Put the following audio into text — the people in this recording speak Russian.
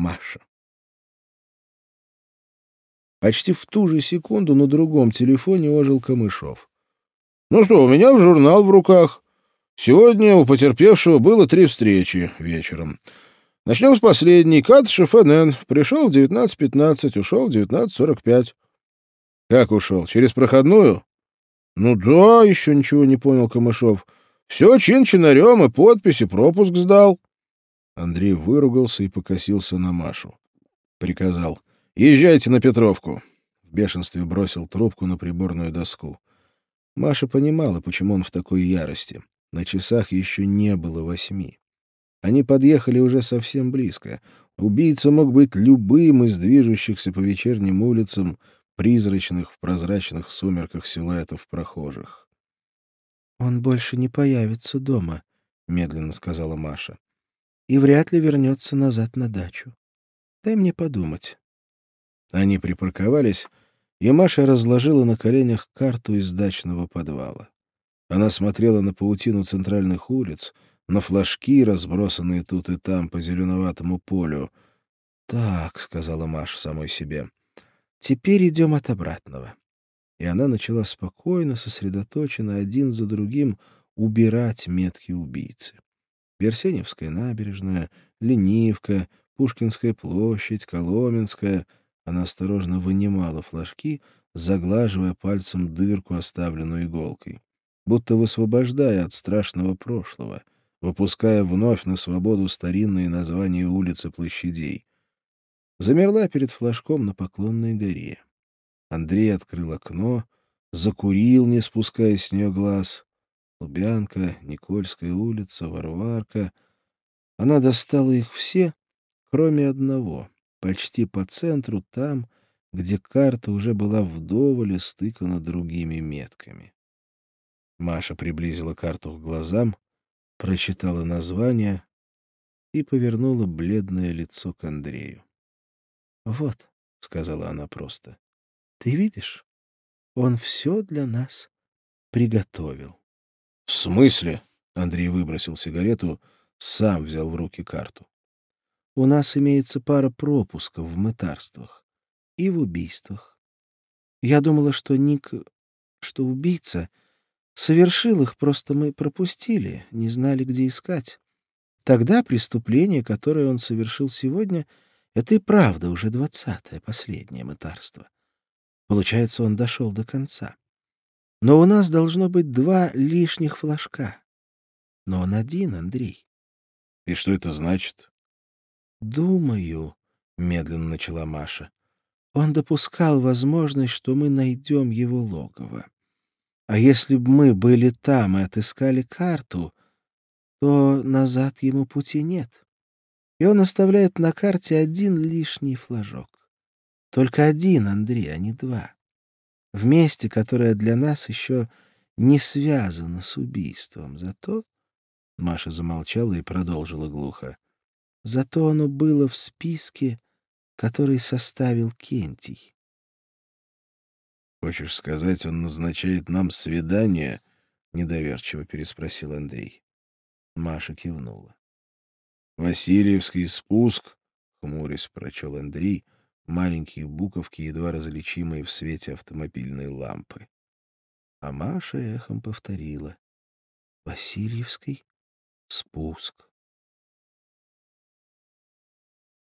Маша. Почти в ту же секунду на другом телефоне ожил Камышов. «Ну что, у меня в журнал в руках. Сегодня у потерпевшего было три встречи вечером. Начнем с последней. Катышев НН. Пришел в 19.15, ушел в 19.45. Как ушел? Через проходную? Ну да, еще ничего не понял Камышов. Все чин-чинарем и подписи, пропуск сдал. Андрей выругался и покосился на Машу. Приказал. «Езжайте на Петровку!» В бешенстве бросил трубку на приборную доску. Маша понимала, почему он в такой ярости. На часах еще не было восьми. Они подъехали уже совсем близко. Убийца мог быть любым из движущихся по вечерним улицам, призрачных в прозрачных сумерках силуэтов прохожих. «Он больше не появится дома», — медленно сказала Маша. «И вряд ли вернется назад на дачу. Дай мне подумать». Они припарковались, и Маша разложила на коленях карту из дачного подвала. Она смотрела на паутину центральных улиц — на флажки, разбросанные тут и там по зеленоватому полю. «Так», — сказала Маша самой себе, — «теперь идем от обратного». И она начала спокойно, сосредоточенно, один за другим убирать метки убийцы. Берсеневская набережная, Ленивка, Пушкинская площадь, Коломенская. Она осторожно вынимала флажки, заглаживая пальцем дырку, оставленную иголкой, будто высвобождая от страшного прошлого — выпуская вновь на свободу старинные названия улиц и площадей. Замерла перед флажком на Поклонной горе. Андрей открыл окно, закурил, не спуская с нее глаз. Лубянка, Никольская улица, Варварка. Она достала их все, кроме одного, почти по центру, там, где карта уже была вдоволь стыкана другими метками. Маша приблизила карту к глазам, прочитала название и повернула бледное лицо к Андрею. «Вот», — сказала она просто, — «ты видишь, он все для нас приготовил». «В смысле?» — Андрей выбросил сигарету, сам взял в руки карту. «У нас имеется пара пропусков в мытарствах и в убийствах. Я думала, что Ник, что убийца — Совершил их, просто мы пропустили, не знали, где искать. Тогда преступление, которое он совершил сегодня, это и правда уже двадцатое, последнее мытарство. Получается, он дошел до конца. Но у нас должно быть два лишних флажка. Но он один, Андрей. И что это значит? Думаю, — медленно начала Маша, — он допускал возможность, что мы найдем его логово. А если бы мы были там и отыскали карту, то назад ему пути нет. И он оставляет на карте один лишний флажок. Только один, Андрей, а не два. В месте, которое для нас еще не связано с убийством. Зато... Маша замолчала и продолжила глухо. Зато оно было в списке, который составил Кентий. «Хочешь сказать, он назначает нам свидание?» — недоверчиво переспросил Андрей. Маша кивнула. «Васильевский спуск», — хмурясь прочел Андрей, маленькие буковки, едва различимые в свете автомобильной лампы. А Маша эхом повторила. «Васильевский спуск».